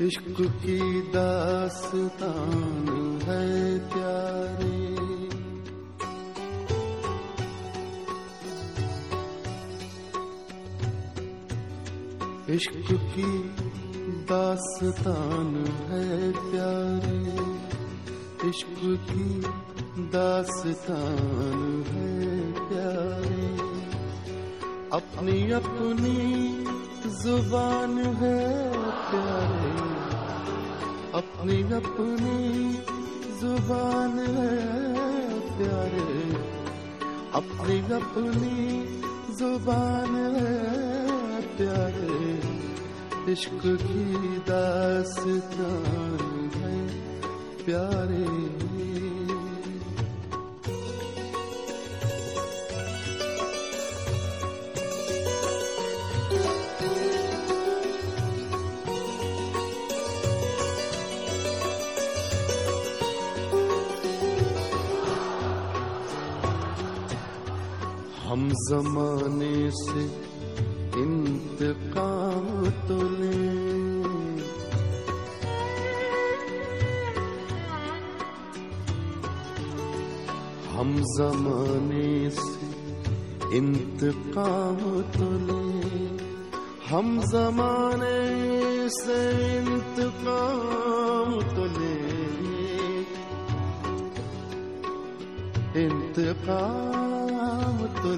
इश्क की दास्तान है प्यारे। इश्क की दास्तान है प्यारे। इश्क की दास्तान है प्यारे। अपनी अपनी ज़ुबान है प्यारे। अपनी अपनी ज़ुबान है प्यारे। अपनी अपनी ज़ुबान है प्यारे। इश्क की दास्तान है प्यारे। हम जमाने से इंतकाम तो लें। हम जमाने से इंतकाम तो लें। हम जमाने से इंतकाम तो लें। इंतकाम तो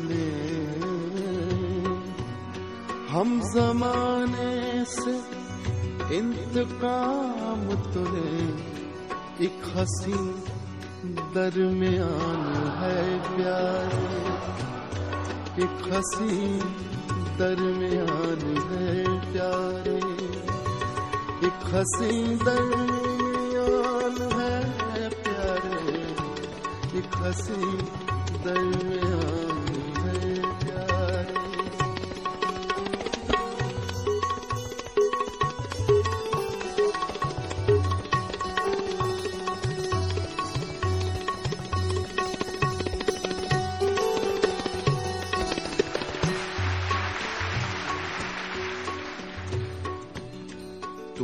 हम जमाने से इंतकाम तो लें एक हसी दरमियान है प्यारे। एक हसी दरमियान है प्यारे। एक हसी दरमियान है प्यारे। एक हसी दरमियान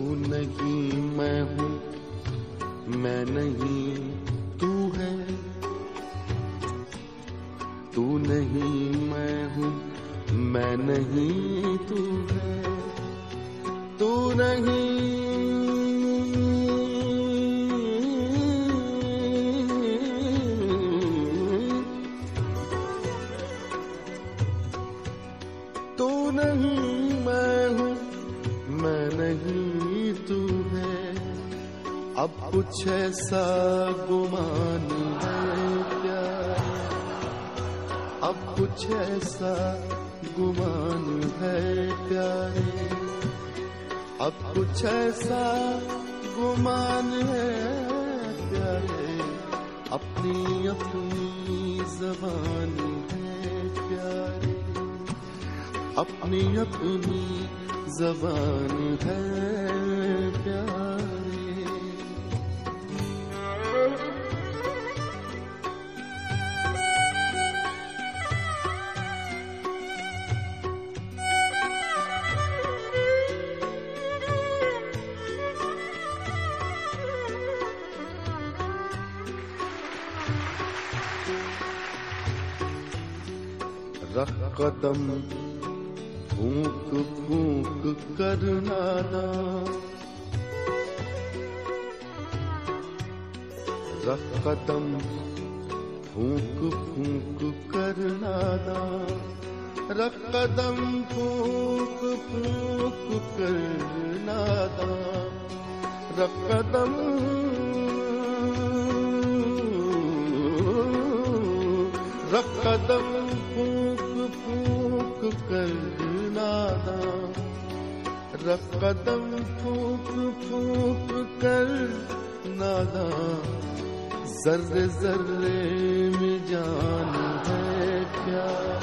नहीं मैं हूँ, मैं नहीं, तू है। तू नहीं, मैं हूँ, मैं नहीं, तू है। तू नहीं तू नहीं, मैं हूँ, मैं नहीं। तू है। अब कुछ ऐसा गुमान है क्या? अब कुछ ऐसा गुमान है प्यारे अब कुछ ऐसा गुमान है प्यारे अपनी अपनी जबान अपनी अपनी जबान है प्यारे। रख कदम फूक फूक कर नादा रख कदम, फूक फूक कर नादा रख कदम, फूक फूक कर नादा रख कदम रख कदम, फूक फूक कर नादा रख कदम फूक फूक कर नादा जर्रे जर्रे में जान है प्यार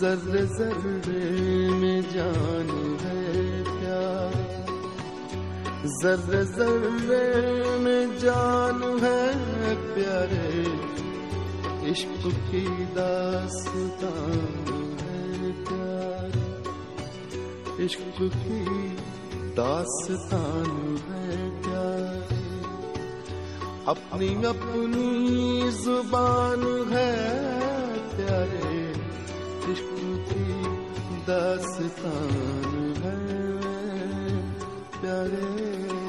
जर्रे जर्रे में जान है प्यार जर्रे जर्रे में जान है प्यारे। इश्क की दास्तान है। प्यारे। इश्क की दास्तान है प्यारे। अपनी अपनी ज़ुबान है प्यारे। इश्क की दास्तान है प्यारे।